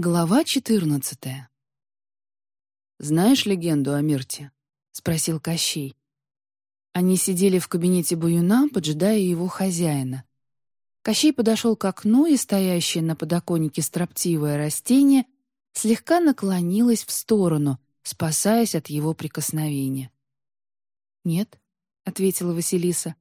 Глава четырнадцатая. «Знаешь легенду о Мирте?» — спросил Кощей. Они сидели в кабинете Баюна, поджидая его хозяина. Кощей подошел к окну, и стоящее на подоконнике строптивое растение слегка наклонилось в сторону, спасаясь от его прикосновения. «Нет», — ответила Василиса.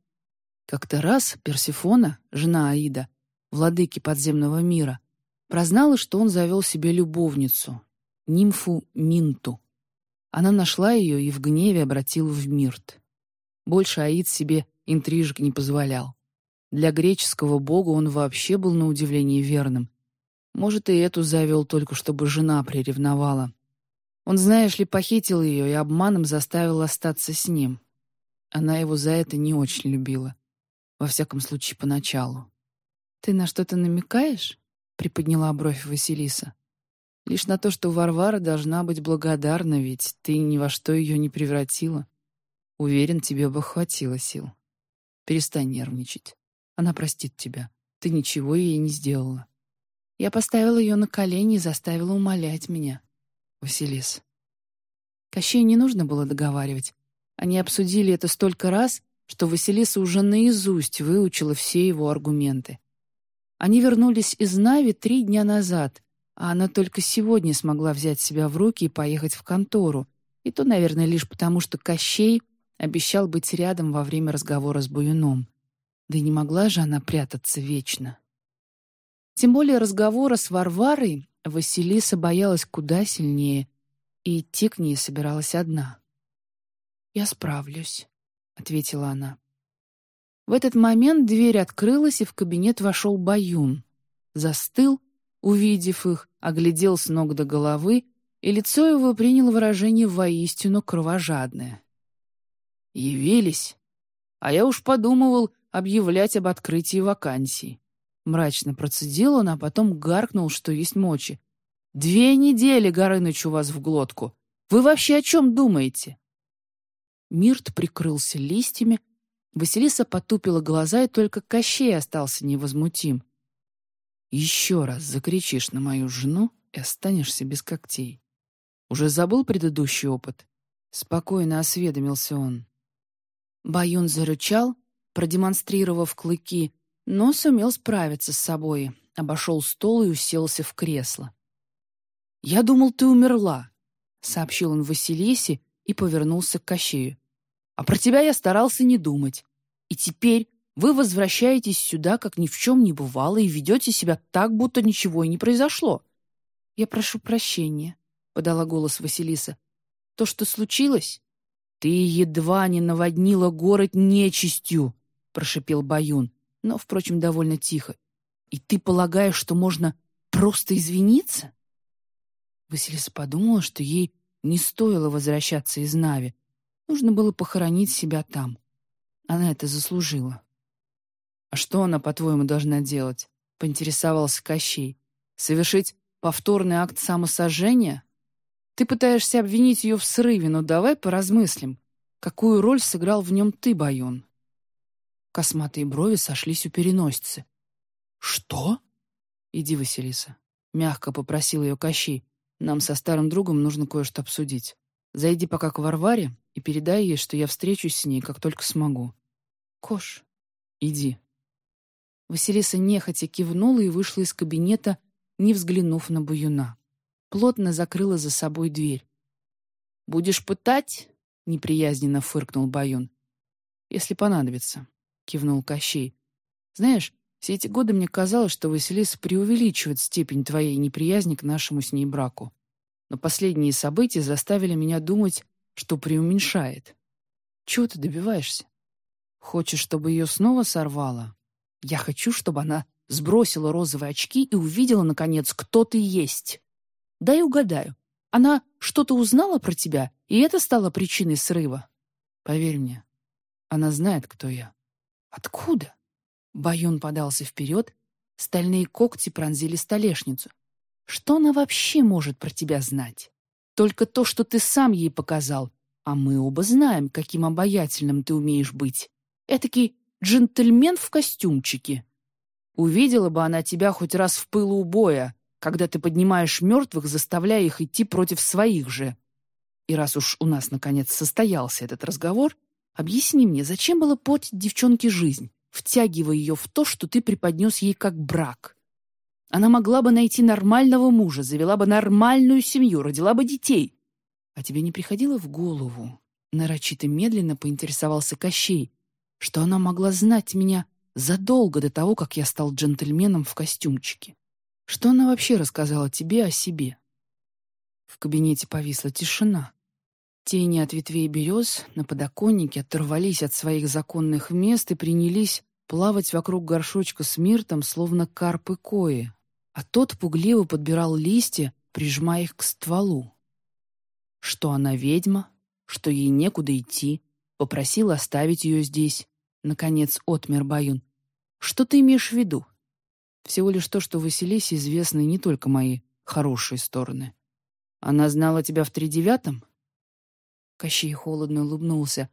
Как-то раз Персифона, жена Аида, владыки подземного мира, прознала, что он завел себе любовницу, нимфу Минту. Она нашла ее и в гневе обратила в Мирт. Больше Аид себе интрижек не позволял. Для греческого бога он вообще был на удивление верным. Может, и эту завел только, чтобы жена приревновала. Он, знаешь ли, похитил ее и обманом заставил остаться с ним. Она его за это не очень любила. Во всяком случае, поначалу. «Ты на что-то намекаешь?» — приподняла бровь Василиса. «Лишь на то, что Варвара должна быть благодарна, ведь ты ни во что ее не превратила. Уверен, тебе бы хватило сил. Перестань нервничать. Она простит тебя. Ты ничего ей не сделала. Я поставила ее на колени и заставила умолять меня. Василис». Кощей не нужно было договаривать. Они обсудили это столько раз, что Василиса уже наизусть выучила все его аргументы. Они вернулись из Нави три дня назад, а она только сегодня смогла взять себя в руки и поехать в контору, и то, наверное, лишь потому, что Кощей обещал быть рядом во время разговора с Буюном. Да и не могла же она прятаться вечно. Тем более разговора с Варварой Василиса боялась куда сильнее, и идти к ней собиралась одна. «Я справлюсь», — ответила она. В этот момент дверь открылась, и в кабинет вошел Баюн. Застыл, увидев их, оглядел с ног до головы, и лицо его приняло выражение воистину кровожадное. «Явились? А я уж подумывал объявлять об открытии вакансий». Мрачно процедил он, а потом гаркнул, что есть мочи. «Две недели, Горыныч, у вас в глотку. Вы вообще о чем думаете?» Мирт прикрылся листьями, Василиса потупила глаза, и только Кощей остался невозмутим. «Еще раз закричишь на мою жену и останешься без когтей. Уже забыл предыдущий опыт?» Спокойно осведомился он. Баюн зарычал, продемонстрировав клыки, но сумел справиться с собой, обошел стол и уселся в кресло. «Я думал, ты умерла», — сообщил он Василисе и повернулся к Кощею. «А про тебя я старался не думать. И теперь вы возвращаетесь сюда, как ни в чем не бывало, и ведете себя так, будто ничего и не произошло. «Я прошу прощения», — подала голос Василиса. «То, что случилось?» «Ты едва не наводнила город нечистью», — прошипел Баюн, но, впрочем, довольно тихо. «И ты полагаешь, что можно просто извиниться?» Василиса подумала, что ей не стоило возвращаться из Нави. Нужно было похоронить себя там. Она это заслужила. «А что она, по-твоему, должна делать?» — поинтересовался Кощей. «Совершить повторный акт самосожжения? Ты пытаешься обвинить ее в срыве, но давай поразмыслим. Какую роль сыграл в нем ты, Байон?» Косматые брови сошлись у переносицы. «Что?» «Иди, Василиса», — мягко попросил ее Кощей. «Нам со старым другом нужно кое-что обсудить. Зайди пока к Варваре и передай ей, что я встречусь с ней, как только смогу. Кош, иди». Василиса нехотя кивнула и вышла из кабинета, не взглянув на Буюна. Плотно закрыла за собой дверь. «Будешь пытать?» — неприязненно фыркнул Баюн. «Если понадобится», — кивнул Кощей. «Знаешь, все эти годы мне казалось, что Василиса преувеличивает степень твоей неприязни к нашему с ней браку. Но последние события заставили меня думать, что преуменьшает. Чего ты добиваешься? Хочешь, чтобы ее снова сорвало? Я хочу, чтобы она сбросила розовые очки и увидела, наконец, кто ты есть. Дай угадаю. Она что-то узнала про тебя, и это стало причиной срыва? Поверь мне, она знает, кто я. Откуда? Баюн подался вперед, стальные когти пронзили столешницу. Что она вообще может про тебя знать? Только то, что ты сам ей показал. А мы оба знаем, каким обаятельным ты умеешь быть. Этакий джентльмен в костюмчике. Увидела бы она тебя хоть раз в пылу боя, когда ты поднимаешь мертвых, заставляя их идти против своих же. И раз уж у нас, наконец, состоялся этот разговор, объясни мне, зачем было портить девчонке жизнь, втягивая ее в то, что ты преподнес ей как брак? Она могла бы найти нормального мужа, завела бы нормальную семью, родила бы детей. А тебе не приходило в голову, нарочито медленно поинтересовался Кощей, что она могла знать меня задолго до того, как я стал джентльменом в костюмчике? Что она вообще рассказала тебе о себе? В кабинете повисла тишина. Тени от ветвей берез на подоконнике оторвались от своих законных мест и принялись плавать вокруг горшочка с миртом, словно карпы кои, а тот пугливо подбирал листья, прижимая их к стволу. Что она ведьма, что ей некуда идти, попросил оставить ее здесь. Наконец отмер Баюн. Что ты имеешь в виду? Всего лишь то, что Василисе известны не только мои хорошие стороны. Она знала тебя в тридевятом? Кощей холодно улыбнулся.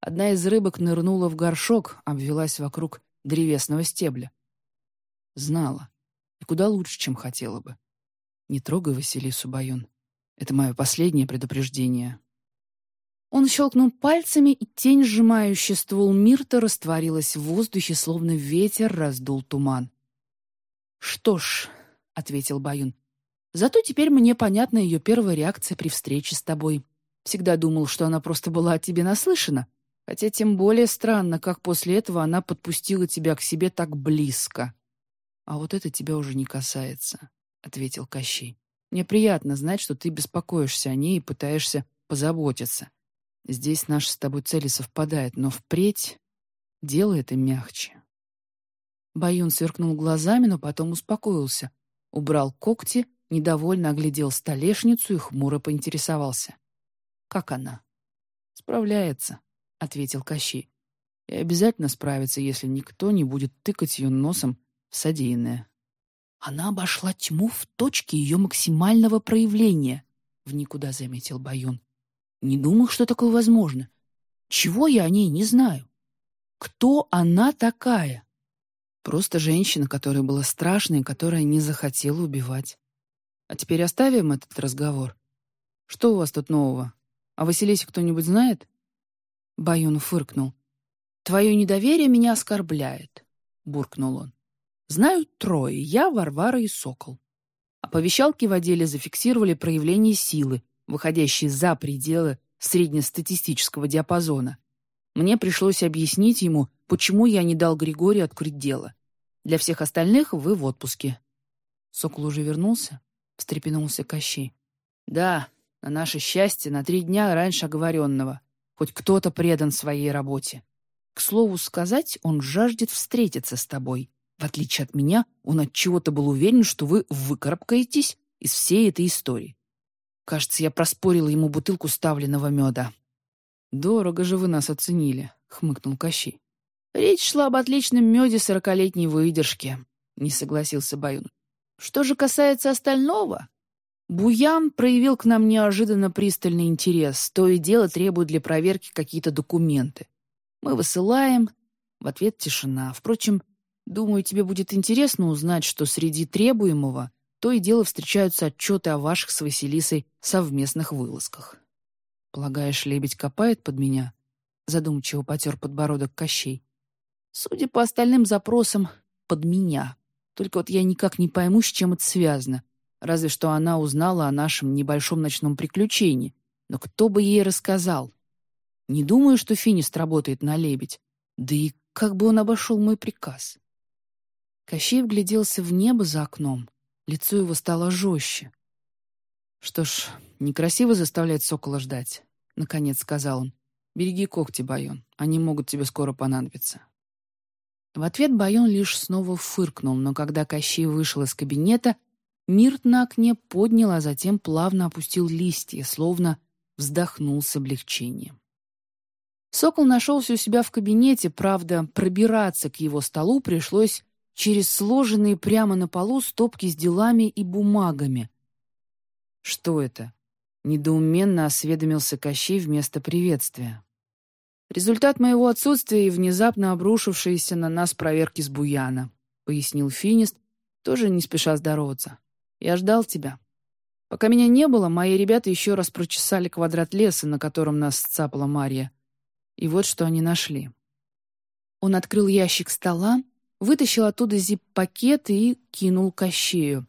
Одна из рыбок нырнула в горшок, обвелась вокруг древесного стебля. Знала. И куда лучше, чем хотела бы. Не трогай Василису, Баюн. Это мое последнее предупреждение. Он щелкнул пальцами, и тень, сжимающая ствол Мирта, растворилась в воздухе, словно ветер раздул туман. «Что ж», — ответил Баюн, — «зато теперь мне понятна ее первая реакция при встрече с тобой. Всегда думал, что она просто была о тебе наслышана. Хотя тем более странно, как после этого она подпустила тебя к себе так близко. А вот это тебя уже не касается, — ответил Кощей. Мне приятно знать, что ты беспокоишься о ней и пытаешься позаботиться. Здесь наши с тобой цели совпадают, но впредь делай это мягче. Баюн сверкнул глазами, но потом успокоился. Убрал когти, недовольно оглядел столешницу и хмуро поинтересовался. Как она? Справляется, ответил Кощей. И обязательно справится, если никто не будет тыкать ее носом в содеянное. Она обошла тьму в точке ее максимального проявления, в никуда заметил Баюн. Не думал, что такое возможно. Чего я о ней не знаю? Кто она такая? Просто женщина, которая была страшной которая не захотела убивать. А теперь оставим этот разговор. Что у вас тут нового? А Василисе кто-нибудь знает?» Баюн фыркнул. «Твое недоверие меня оскорбляет», — буркнул он. «Знают трое, я, Варвара и Сокол. Оповещалки в отделе зафиксировали проявление силы, выходящей за пределы среднестатистического диапазона. Мне пришлось объяснить ему, почему я не дал Григорию открыть дело. Для всех остальных вы в отпуске». «Сокол уже вернулся?» — встрепенулся Кощей. «Да, на наше счастье, на три дня раньше оговоренного. Хоть кто-то предан своей работе. К слову сказать, он жаждет встретиться с тобой. В отличие от меня, он от чего-то был уверен, что вы выкарабкаетесь из всей этой истории. Кажется, я проспорила ему бутылку ставленного меда. «Дорого же вы нас оценили», — хмыкнул Кощей. «Речь шла об отличном меде сорокалетней выдержки», — не согласился Баюн. «Что же касается остального, Буян проявил к нам неожиданно пристальный интерес, то и дело требует для проверки какие-то документы. Мы высылаем, в ответ тишина. Впрочем, думаю, тебе будет интересно узнать, что среди требуемого то и дело встречаются отчеты о ваших с Василисой совместных вылазках. Полагаешь, лебедь копает под меня? Задумчиво потер подбородок Кощей. Судя по остальным запросам, под меня. Только вот я никак не пойму, с чем это связано. Разве что она узнала о нашем небольшом ночном приключении. Но кто бы ей рассказал? Не думаю, что Финист работает на лебедь. Да и как бы он обошел мой приказ? Кощей вгляделся в небо за окном. Лицо его стало жестче. «Что ж, некрасиво заставлять сокола ждать», — наконец сказал он. «Береги когти, Байон, они могут тебе скоро понадобиться». В ответ Байон лишь снова фыркнул, но когда Кощей вышел из кабинета, Мирт на окне поднял, а затем плавно опустил листья, словно вздохнул с облегчением. Сокол нашелся у себя в кабинете, правда, пробираться к его столу пришлось через сложенные прямо на полу стопки с делами и бумагами. «Что это?» — недоуменно осведомился Кощей вместо приветствия. «Результат моего отсутствия и внезапно обрушившиеся на нас проверки с Буяна», — пояснил Финист, тоже не спеша здороваться. Я ждал тебя. Пока меня не было, мои ребята еще раз прочесали квадрат леса, на котором нас сцапала Марья. И вот что они нашли. Он открыл ящик стола, вытащил оттуда зип-пакет и кинул Кощею.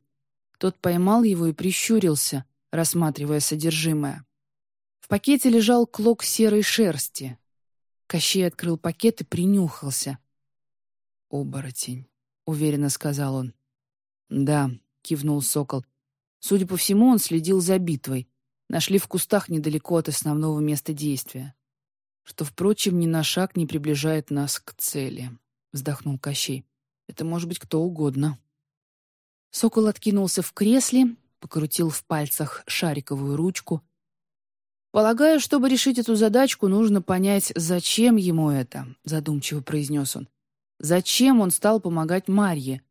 Тот поймал его и прищурился, рассматривая содержимое. В пакете лежал клок серой шерсти. Кощей открыл пакет и принюхался. «Оборотень», — уверенно сказал он. «Да», — кивнул сокол. Судя по всему, он следил за битвой. Нашли в кустах недалеко от основного места действия. Что, впрочем, ни на шаг не приближает нас к цели, — вздохнул Кощей. Это может быть кто угодно. Сокол откинулся в кресле, покрутил в пальцах шариковую ручку. «Полагаю, чтобы решить эту задачку, нужно понять, зачем ему это», — задумчиво произнес он. «Зачем он стал помогать Марье?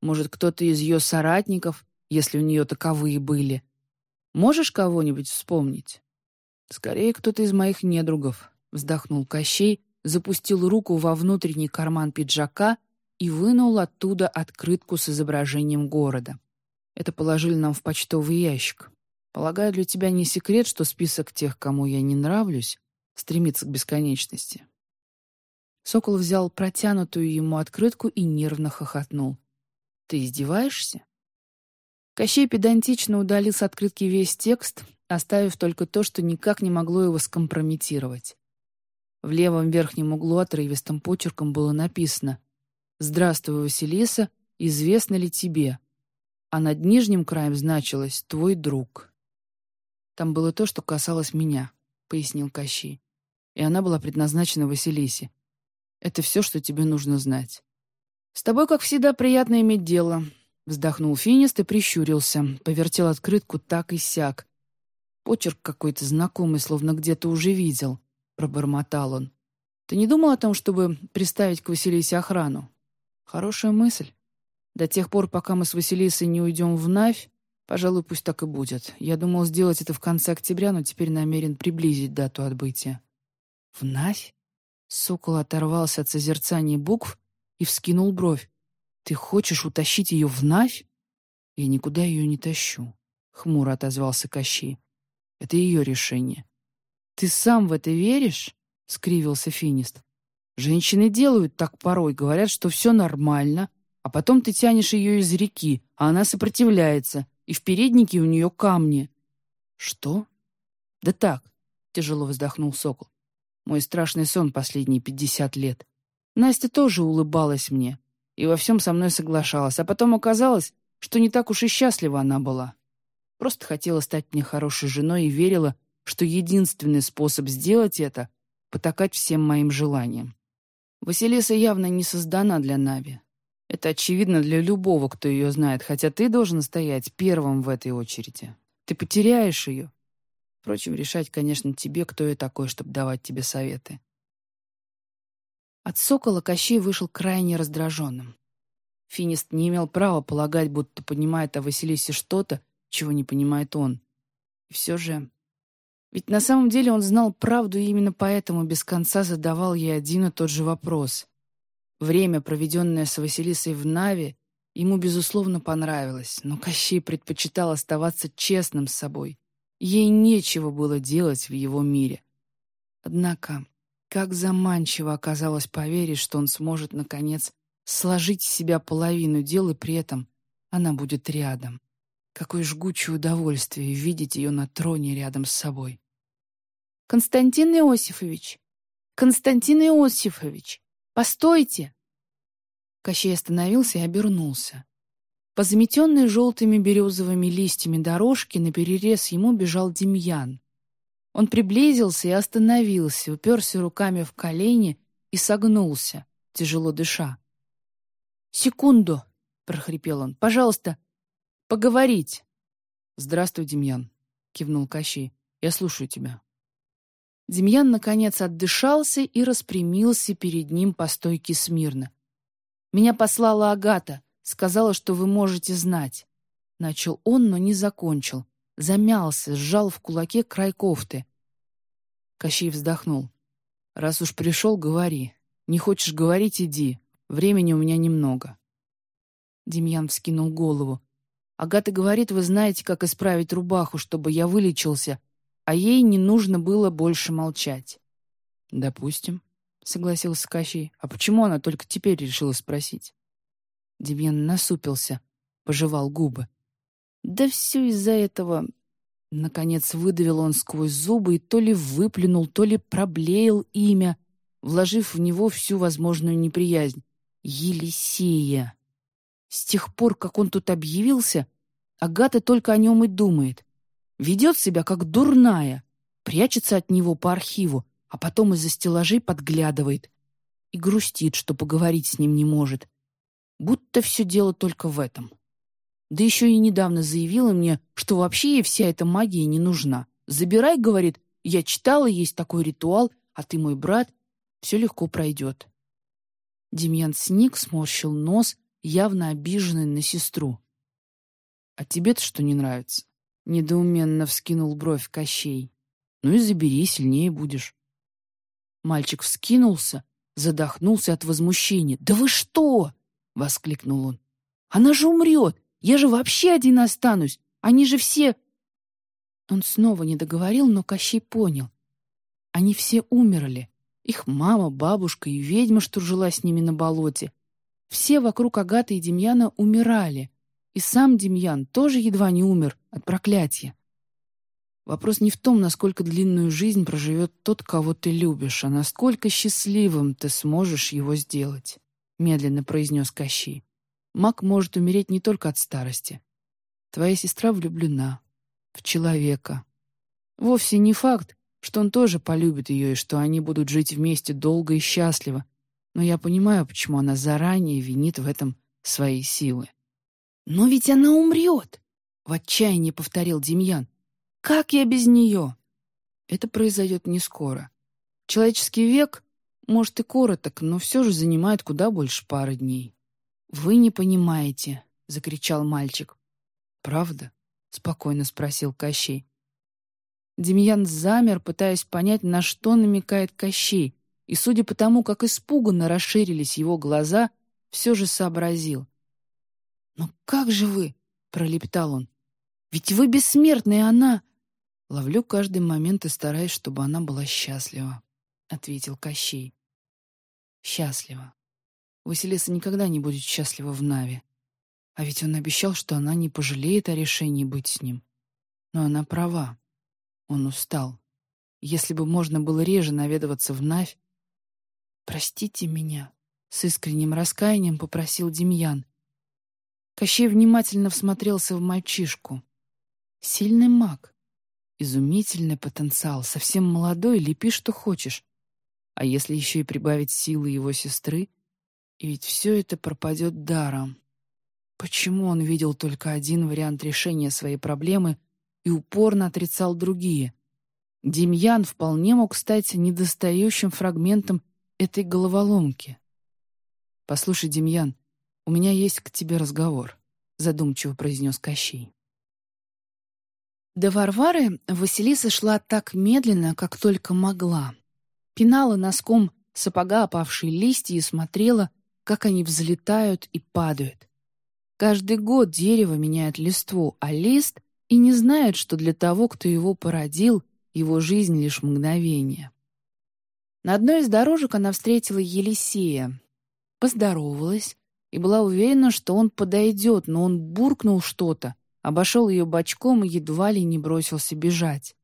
Может, кто-то из ее соратников, если у нее таковые были? Можешь кого-нибудь вспомнить?» «Скорее, кто-то из моих недругов», — вздохнул Кощей, запустил руку во внутренний карман пиджака и вынул оттуда открытку с изображением города. Это положили нам в почтовый ящик. Полагаю, для тебя не секрет, что список тех, кому я не нравлюсь, стремится к бесконечности. Сокол взял протянутую ему открытку и нервно хохотнул. «Ты издеваешься?» Кощей педантично удалил с открытки весь текст, оставив только то, что никак не могло его скомпрометировать. В левом верхнем углу отрывистым почерком было написано «Здравствуй, Василиса, известно ли тебе?» а над нижним краем значилось «Твой друг». Там было то, что касалось меня, — пояснил Кощей. И она была предназначена Василисе. Это все, что тебе нужно знать. «С тобой, как всегда, приятно иметь дело», — вздохнул Финист и прищурился, повертел открытку так и сяк. «Почерк какой-то знакомый, словно где-то уже видел», — пробормотал он. «Ты не думал о том, чтобы приставить к Василисе охрану?» «Хорошая мысль. До тех пор, пока мы с Василисой не уйдем в Навь, пожалуй, пусть так и будет. Я думал сделать это в конце октября, но теперь намерен приблизить дату отбытия. В Навь? Сокол оторвался от созерцания букв и вскинул бровь. «Ты хочешь утащить ее в Навь?» «Я никуда ее не тащу», — хмуро отозвался Кощей. «Это ее решение». «Ты сам в это веришь?» — скривился Финист. «Женщины делают так порой, говорят, что все нормально, а потом ты тянешь ее из реки, а она сопротивляется, и в переднике у нее камни. Что? Да так, тяжело вздохнул сокол. Мой страшный сон последние пятьдесят лет. Настя тоже улыбалась мне и во всем со мной соглашалась, а потом оказалось, что не так уж и счастлива она была. Просто хотела стать мне хорошей женой и верила, что единственный способ сделать это — потакать всем моим желаниям. Василиса явно не создана для Нави. Это очевидно для любого, кто ее знает, хотя ты должен стоять первым в этой очереди. Ты потеряешь ее. Впрочем, решать, конечно, тебе, кто я такой, чтобы давать тебе советы. От сокола Кощей вышел крайне раздраженным. Финист не имел права полагать, будто понимает о Василисе что-то, чего не понимает он. И все же... Ведь на самом деле он знал правду и именно поэтому без конца задавал ей один и тот же вопрос. Время, проведенное с Василисой в Наве, ему, безусловно, понравилось, но Кощей предпочитал оставаться честным с собой. Ей нечего было делать в его мире. Однако, как заманчиво оказалось поверить, что он сможет, наконец, сложить из себя половину дел, и при этом она будет рядом. Какое жгучее удовольствие видеть ее на троне рядом с собой. «Константин Иосифович! Константин Иосифович!» «Постойте!» Кощей остановился и обернулся. По заметенной желтыми березовыми листьями дорожке на перерез ему бежал Демьян. Он приблизился и остановился, уперся руками в колени и согнулся, тяжело дыша. «Секунду!» — прохрипел он. «Пожалуйста, поговорить!» «Здравствуй, Демьян!» — кивнул Кощей. «Я слушаю тебя». Демьян, наконец, отдышался и распрямился перед ним по стойке смирно. «Меня послала Агата, сказала, что вы можете знать». Начал он, но не закончил. Замялся, сжал в кулаке край кофты. Кощей вздохнул. «Раз уж пришел, говори. Не хочешь говорить — иди. Времени у меня немного». Демьян вскинул голову. Агата говорит, вы знаете, как исправить рубаху, чтобы я вылечился, а ей не нужно было больше молчать». «Допустим», — согласился Кощей. «А почему она только теперь решила спросить?» Демьян насупился, пожевал губы. «Да все из-за этого...» Наконец выдавил он сквозь зубы и то ли выплюнул, то ли проблеял имя, вложив в него всю возможную неприязнь. Елисея. С тех пор, как он тут объявился, Агата только о нем и думает. Ведет себя как дурная, прячется от него по архиву, а потом из-за стеллажей подглядывает и грустит, что поговорить с ним не может. Будто все дело только в этом. Да еще и недавно заявила мне, что вообще ей вся эта магия не нужна. «Забирай», — говорит, — «я читала, есть такой ритуал, а ты мой брат, все легко пройдет». Демьян сник, сморщил нос, явно обиженный на сестру. «А тебе-то что не нравится?» — недоуменно вскинул бровь Кощей. «Ну и забери, сильнее будешь». Мальчик вскинулся, задохнулся от возмущения. «Да вы что?» — воскликнул он. «Она же умрет! Я же вообще один останусь! Они же все...» Он снова не договорил, но Кощей понял. Они все умерли. Их мама, бабушка и ведьма, что жила с ними на болоте. Все вокруг Агаты и Демьяна умирали. И сам Демьян тоже едва не умер от проклятия. Вопрос не в том, насколько длинную жизнь проживет тот, кого ты любишь, а насколько счастливым ты сможешь его сделать, — медленно произнес Кощей. Маг может умереть не только от старости. Твоя сестра влюблена в человека. Вовсе не факт, что он тоже полюбит ее и что они будут жить вместе долго и счастливо, но я понимаю, почему она заранее винит в этом свои силы. «Но ведь она умрет!» — в отчаянии повторил Демьян. Как я без нее? Это произойдет не скоро. Человеческий век, может, и короток, но все же занимает куда больше пары дней. «Вы не понимаете», — закричал мальчик. «Правда?» — спокойно спросил Кощей. Демьян замер, пытаясь понять, на что намекает Кощей, и, судя по тому, как испуганно расширились его глаза, все же сообразил. «Но как же вы?» — пролепетал он. «Ведь вы бессмертная, она...» Ловлю каждый момент и стараюсь, чтобы она была счастлива», — ответил Кощей. «Счастлива. Василиса никогда не будет счастлива в Наве. А ведь он обещал, что она не пожалеет о решении быть с ним. Но она права. Он устал. Если бы можно было реже наведываться в Навь... «Простите меня», — с искренним раскаянием попросил Демьян. Кощей внимательно всмотрелся в мальчишку. Сильный маг. Изумительный потенциал, совсем молодой, лепи что хочешь. А если еще и прибавить силы его сестры, и ведь все это пропадет даром. Почему он видел только один вариант решения своей проблемы и упорно отрицал другие? Демьян вполне мог стать недостающим фрагментом этой головоломки. «Послушай, Демьян, у меня есть к тебе разговор», — задумчиво произнес Кощей. До Варвары Василиса шла так медленно, как только могла. Пинала носком сапога опавшие листья и смотрела, как они взлетают и падают. Каждый год дерево меняет листву, а лист и не знает, что для того, кто его породил, его жизнь лишь мгновение. На одной из дорожек она встретила Елисея, поздоровалась и была уверена, что он подойдет, но он буркнул что-то, обошел ее бочком и едва ли не бросился бежать.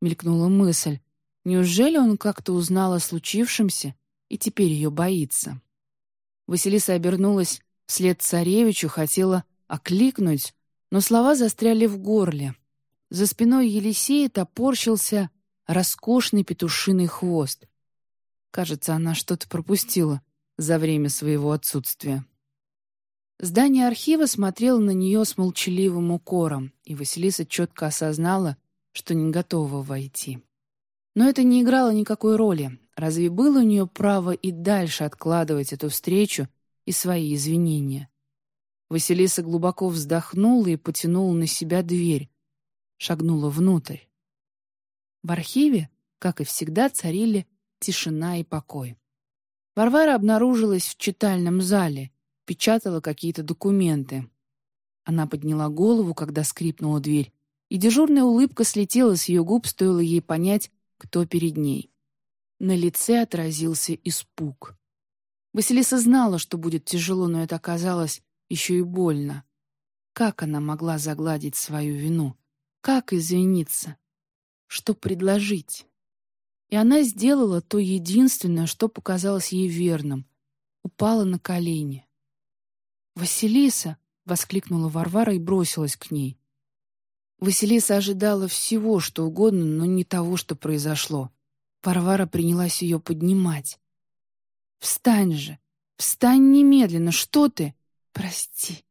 Мелькнула мысль, неужели он как-то узнал о случившемся и теперь ее боится? Василиса обернулась вслед царевичу, хотела окликнуть, но слова застряли в горле. За спиной Елисея топорщился роскошный петушиный хвост. Кажется, она что-то пропустила за время своего отсутствия. Здание архива смотрело на нее с молчаливым укором, и Василиса четко осознала, что не готова войти. Но это не играло никакой роли. Разве было у нее право и дальше откладывать эту встречу и свои извинения? Василиса глубоко вздохнула и потянула на себя дверь, шагнула внутрь. В архиве, как и всегда, царили тишина и покой. Варвара обнаружилась в читальном зале — печатала какие-то документы. Она подняла голову, когда скрипнула дверь, и дежурная улыбка слетела с ее губ, стоило ей понять, кто перед ней. На лице отразился испуг. Василиса знала, что будет тяжело, но это оказалось еще и больно. Как она могла загладить свою вину? Как извиниться? Что предложить? И она сделала то единственное, что показалось ей верным. Упала на колени. «Василиса!» — воскликнула Варвара и бросилась к ней. Василиса ожидала всего, что угодно, но не того, что произошло. Варвара принялась ее поднимать. «Встань же! Встань немедленно! Что ты? Прости!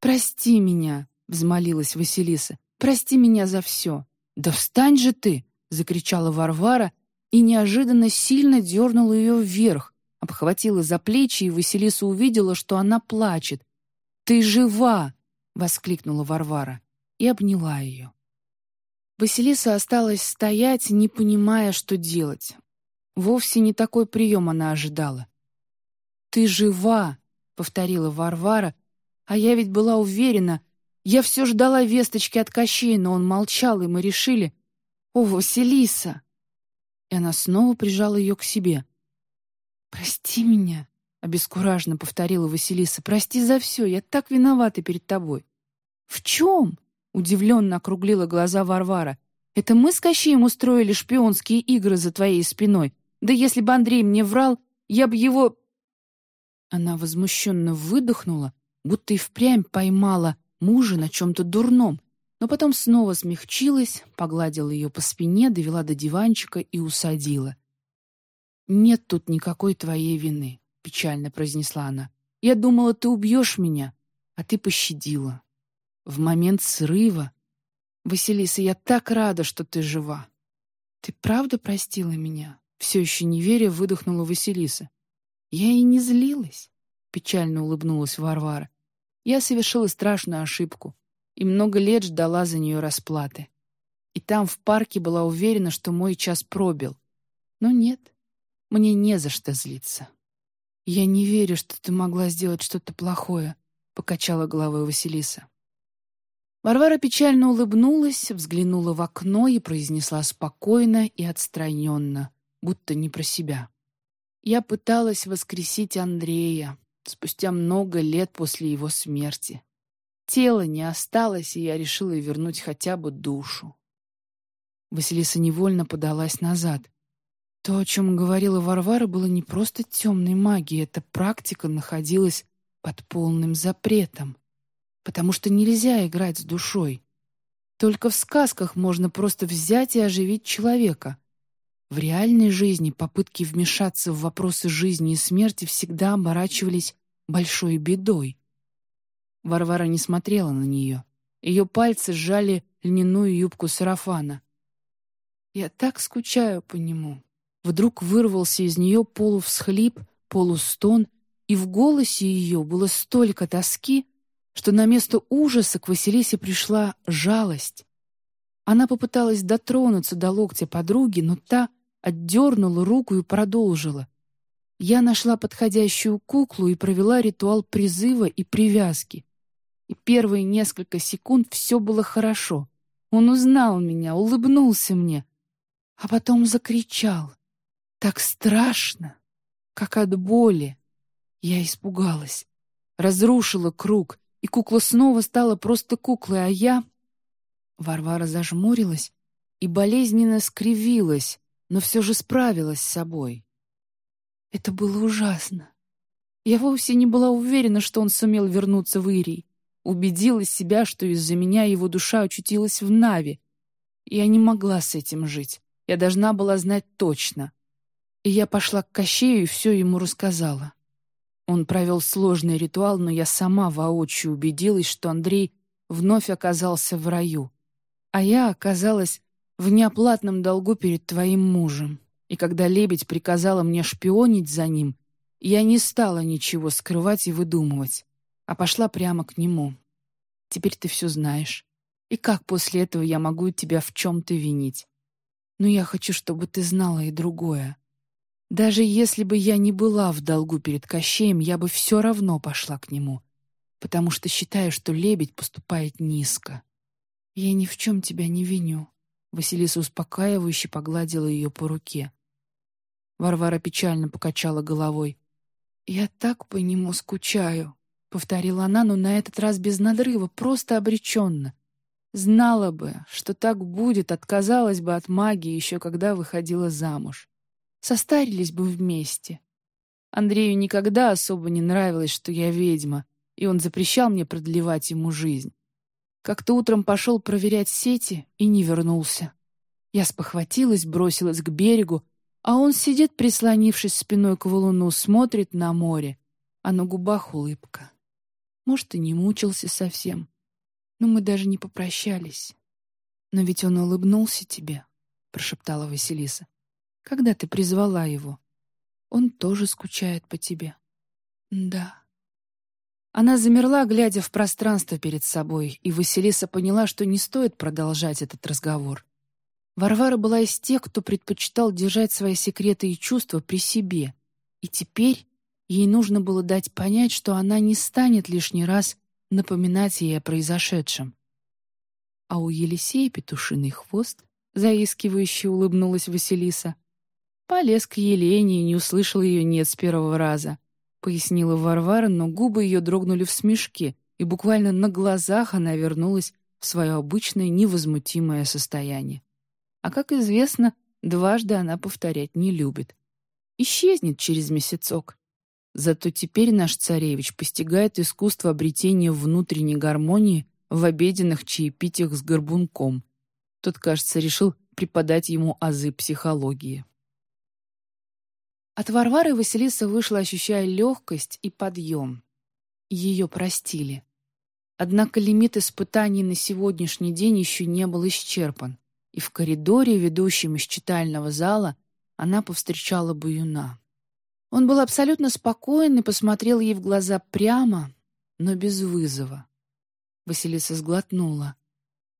Прости меня!» — взмолилась Василиса. «Прости меня за все!» «Да встань же ты!» — закричала Варвара и неожиданно сильно дернула ее вверх, обхватила за плечи, и Василиса увидела, что она плачет. «Ты жива!» — воскликнула Варвара и обняла ее. Василиса осталась стоять, не понимая, что делать. Вовсе не такой прием она ожидала. «Ты жива!» — повторила Варвара, а я ведь была уверена. Я все ждала весточки от Кощея, но он молчал, и мы решили... «О, Василиса!» И она снова прижала ее к себе. «Прости меня», — обескураженно повторила Василиса. «Прости за все, я так виновата перед тобой». «В чем?» — удивленно округлила глаза Варвара. «Это мы с Кощеем устроили шпионские игры за твоей спиной. Да если бы Андрей мне врал, я бы его...» Она возмущенно выдохнула, будто и впрямь поймала мужа на чем-то дурном, но потом снова смягчилась, погладила ее по спине, довела до диванчика и усадила. «Нет тут никакой твоей вины», — печально произнесла она. «Я думала, ты убьешь меня, а ты пощадила. В момент срыва... Василиса, я так рада, что ты жива». «Ты правда простила меня?» Все еще не веря, выдохнула Василиса. «Я и не злилась», — печально улыбнулась Варвара. «Я совершила страшную ошибку и много лет ждала за нее расплаты. И там, в парке, была уверена, что мой час пробил. Но нет, мне не за что злиться. «Я не верю, что ты могла сделать что-то плохое», — покачала головой Василиса. Варвара печально улыбнулась, взглянула в окно и произнесла спокойно и отстраненно, будто не про себя. «Я пыталась воскресить Андрея спустя много лет после его смерти. Тела не осталось, и я решила вернуть хотя бы душу. Василиса невольно подалась назад. То, о чем говорила Варвара, было не просто темной магией, эта практика находилась под полным запретом, потому что нельзя играть с душой. Только в сказках можно просто взять и оживить человека. В реальной жизни попытки вмешаться в вопросы жизни и смерти всегда оборачивались большой бедой. Варвара не смотрела на нее. Ее пальцы сжали льняную юбку сарафана. «Я так скучаю по нему». Вдруг вырвался из нее полувсхлип, полустон, и в голосе ее было столько тоски, что на место ужаса к Василисе пришла жалость. Она попыталась дотронуться до локтя подруги, но та отдернула руку и продолжила. Я нашла подходящую куклу и провела ритуал призыва и привязки и первые несколько секунд все было хорошо. Он узнал меня, улыбнулся мне, а потом закричал. Так страшно, как от боли. Я испугалась, разрушила круг, и кукла снова стала просто куклой, а я... Варвара зажмурилась и болезненно скривилась, но все же справилась с собой. Это было ужасно. Я вовсе не была уверена, что он сумел вернуться в Ирий убедила себя, что из-за меня его душа очутилась в Нави. Я не могла с этим жить. Я должна была знать точно. И я пошла к Кощею и все ему рассказала. Он провел сложный ритуал, но я сама воочию убедилась, что Андрей вновь оказался в раю. А я оказалась в неоплатном долгу перед твоим мужем. И когда лебедь приказала мне шпионить за ним, я не стала ничего скрывать и выдумывать а пошла прямо к нему. Теперь ты все знаешь. И как после этого я могу тебя в чем-то винить? Но я хочу, чтобы ты знала и другое. Даже если бы я не была в долгу перед Кощеем, я бы все равно пошла к нему. потому что считаю, что лебедь поступает низко. Я ни в чем тебя не виню. Василиса успокаивающе погладила ее по руке. Варвара печально покачала головой. «Я так по нему скучаю», — повторила она, но на этот раз без надрыва, просто обреченно. Знала бы, что так будет, отказалась бы от магии еще когда выходила замуж. Состарились бы вместе. Андрею никогда особо не нравилось, что я ведьма, и он запрещал мне продлевать ему жизнь. Как-то утром пошел проверять сети и не вернулся. Я спохватилась, бросилась к берегу, а он сидит, прислонившись спиной к валуну, смотрит на море, а на губах улыбка. Может, и не мучился совсем. Но мы даже не попрощались. «Но ведь он улыбнулся тебе», — прошептала Василиса. «Когда ты призвала его? Он тоже скучает по тебе». «Да», она замерла, глядя в пространство перед собой, и Василиса поняла, что не стоит продолжать этот разговор. Варвара была из тех, кто предпочитал держать свои секреты и чувства при себе, и теперь ей нужно было дать понять, что она не станет лишний раз напоминать ей о произошедшем. А у Елисея петушиный хвост, заискивающе улыбнулась Василиса. Полез к Елене и не услышал ее «нет» с первого раза — пояснила Варвара, но губы ее дрогнули в смешке, и буквально на глазах она вернулась в свое обычное невозмутимое состояние. А, как известно, дважды она повторять не любит. Исчезнет через месяцок. Зато теперь наш царевич постигает искусство обретения внутренней гармонии в обеденных чаепитиях с горбунком. Тот, кажется, решил преподать ему азы психологии. От Варвары Василиса вышла, ощущая легкость и подъем. Ее простили. Однако лимит испытаний на сегодняшний день еще не был исчерпан, и в коридоре, ведущем из читального зала, она повстречала Баюна. Он был абсолютно спокоен и посмотрел ей в глаза прямо, но без вызова. Василиса сглотнула.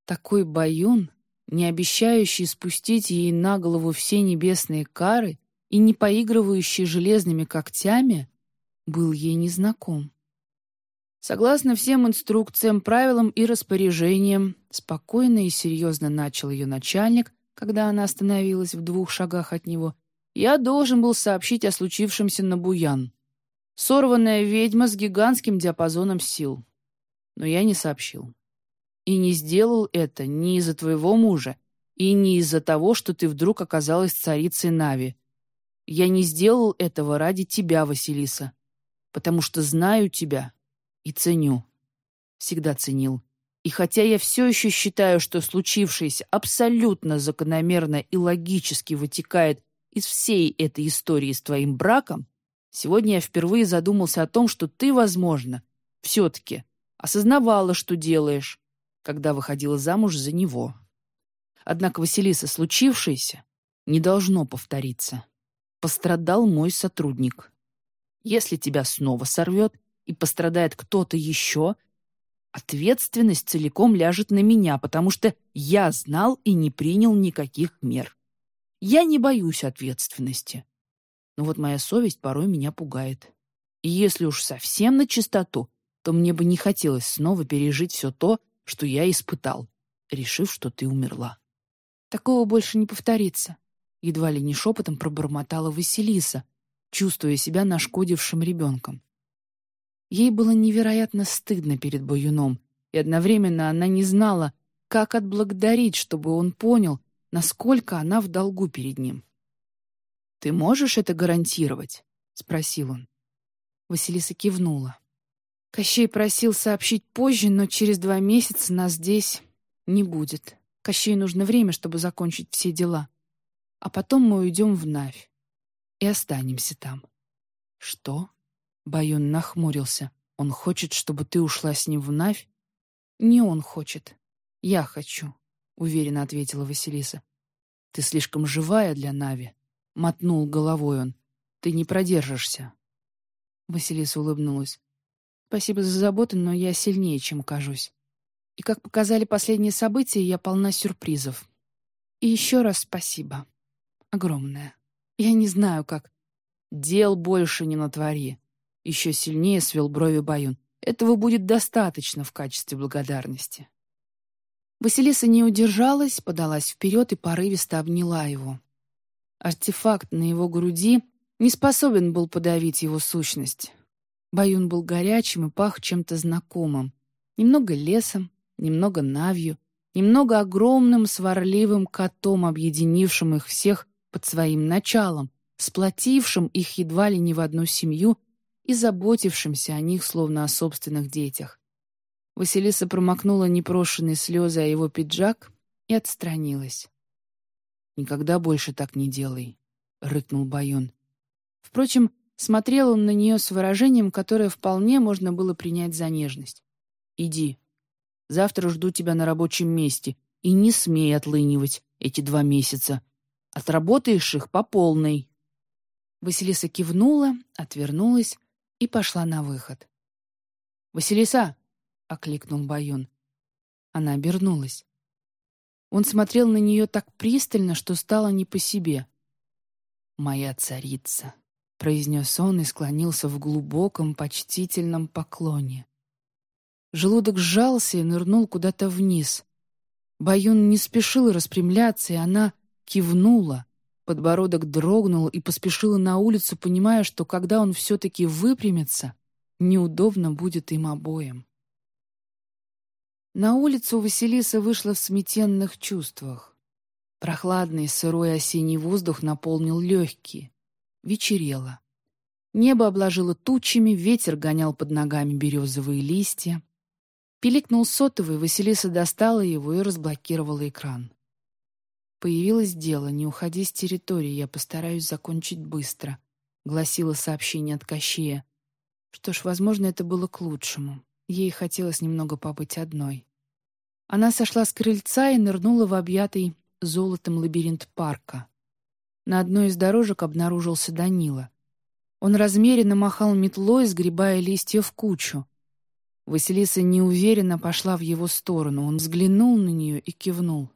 Такой Баюн, не обещающий спустить ей на голову все небесные кары, и не поигрывающий железными когтями, был ей незнаком. Согласно всем инструкциям, правилам и распоряжениям, спокойно и серьезно начал ее начальник, когда она остановилась в двух шагах от него, я должен был сообщить о случившемся на Буян. Сорванная ведьма с гигантским диапазоном сил. Но я не сообщил. И не сделал это ни из-за твоего мужа, и не из-за того, что ты вдруг оказалась царицей Нави. Я не сделал этого ради тебя, Василиса, потому что знаю тебя и ценю. Всегда ценил. И хотя я все еще считаю, что случившееся абсолютно закономерно и логически вытекает из всей этой истории с твоим браком, сегодня я впервые задумался о том, что ты, возможно, все-таки осознавала, что делаешь, когда выходила замуж за него. Однако, Василиса, случившееся не должно повториться пострадал мой сотрудник. Если тебя снова сорвет и пострадает кто-то еще, ответственность целиком ляжет на меня, потому что я знал и не принял никаких мер. Я не боюсь ответственности. Но вот моя совесть порой меня пугает. И если уж совсем на чистоту, то мне бы не хотелось снова пережить все то, что я испытал, решив, что ты умерла. Такого больше не повторится едва ли не шепотом пробормотала Василиса, чувствуя себя нашкодившим ребенком. Ей было невероятно стыдно перед Баюном, и одновременно она не знала, как отблагодарить, чтобы он понял, насколько она в долгу перед ним. «Ты можешь это гарантировать?» — спросил он. Василиса кивнула. Кощей просил сообщить позже, но через два месяца нас здесь не будет. Кощей нужно время, чтобы закончить все дела а потом мы уйдем в Навь и останемся там». «Что?» — Баюн нахмурился. «Он хочет, чтобы ты ушла с ним в Навь?» «Не он хочет. Я хочу», — уверенно ответила Василиса. «Ты слишком живая для Нави», — мотнул головой он. «Ты не продержишься». Василиса улыбнулась. «Спасибо за заботу, но я сильнее, чем кажусь. И, как показали последние события, я полна сюрпризов. И еще раз спасибо» огромная. Я не знаю, как. Дел больше не натвори. Еще сильнее свел брови Баюн. Этого будет достаточно в качестве благодарности. Василиса не удержалась, подалась вперед и порывисто обняла его. Артефакт на его груди не способен был подавить его сущность. Баюн был горячим и пах чем-то знакомым. Немного лесом, немного навью, немного огромным сварливым котом, объединившим их всех под своим началом, сплотившим их едва ли не в одну семью и заботившимся о них, словно о собственных детях. Василиса промокнула непрошенные слезы о его пиджак и отстранилась. «Никогда больше так не делай», — рыкнул Баюн. Впрочем, смотрел он на нее с выражением, которое вполне можно было принять за нежность. «Иди. Завтра жду тебя на рабочем месте, и не смей отлынивать эти два месяца. Отработаешь их по полной». Василиса кивнула, отвернулась и пошла на выход. «Василиса!» — окликнул Баюн. Она обернулась. Он смотрел на нее так пристально, что стало не по себе. «Моя царица», — произнес он и склонился в глубоком, почтительном поклоне. Желудок сжался и нырнул куда-то вниз. Баюн не спешил распрямляться, и она кивнула. Подбородок дрогнул и поспешила на улицу, понимая, что когда он все-таки выпрямится, неудобно будет им обоим. На улицу Василиса вышла в сметенных чувствах. Прохладный сырой осенний воздух наполнил легкие. Вечерело. Небо обложило тучами, ветер гонял под ногами березовые листья. Пиликнул сотовый, Василиса достала его и разблокировала экран. «Появилось дело, не уходи с территории, я постараюсь закончить быстро», — гласило сообщение от Кощея. Что ж, возможно, это было к лучшему. Ей хотелось немного побыть одной. Она сошла с крыльца и нырнула в объятый золотом лабиринт парка. На одной из дорожек обнаружился Данила. Он размеренно махал метлой, сгребая листья в кучу. Василиса неуверенно пошла в его сторону. Он взглянул на нее и кивнул.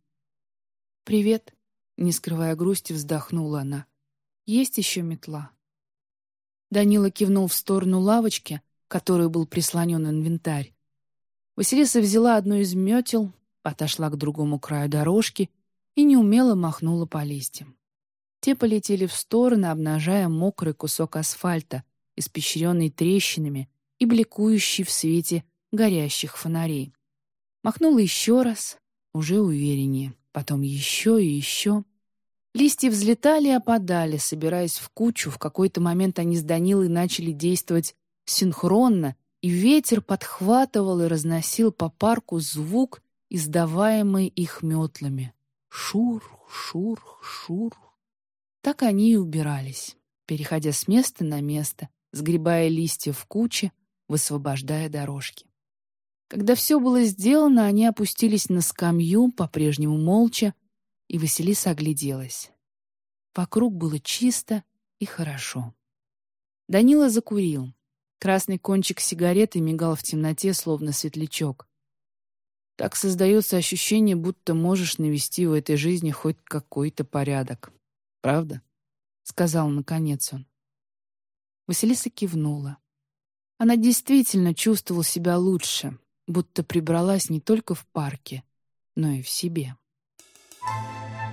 «Привет», — не скрывая грусти, вздохнула она. «Есть еще метла?» Данила кивнул в сторону лавочки, к которой был прислонен инвентарь. Василиса взяла одну из метел, отошла к другому краю дорожки и неумело махнула по листьям. Те полетели в стороны, обнажая мокрый кусок асфальта, испещренный трещинами и бликующий в свете горящих фонарей. Махнула еще раз, уже увереннее потом еще и еще. Листья взлетали и опадали, собираясь в кучу. В какой-то момент они с Данилой начали действовать синхронно, и ветер подхватывал и разносил по парку звук, издаваемый их метлами. Шур, шур, шур. Так они и убирались, переходя с места на место, сгребая листья в куче, высвобождая дорожки. Когда все было сделано, они опустились на скамью, по-прежнему молча, и Василиса огляделась. Вокруг было чисто и хорошо. Данила закурил. Красный кончик сигареты мигал в темноте, словно светлячок. Так создается ощущение, будто можешь навести в этой жизни хоть какой-то порядок. Правда? — сказал наконец он. Василиса кивнула. Она действительно чувствовала себя лучше, будто прибралась не только в парке, но и в себе. Thank you.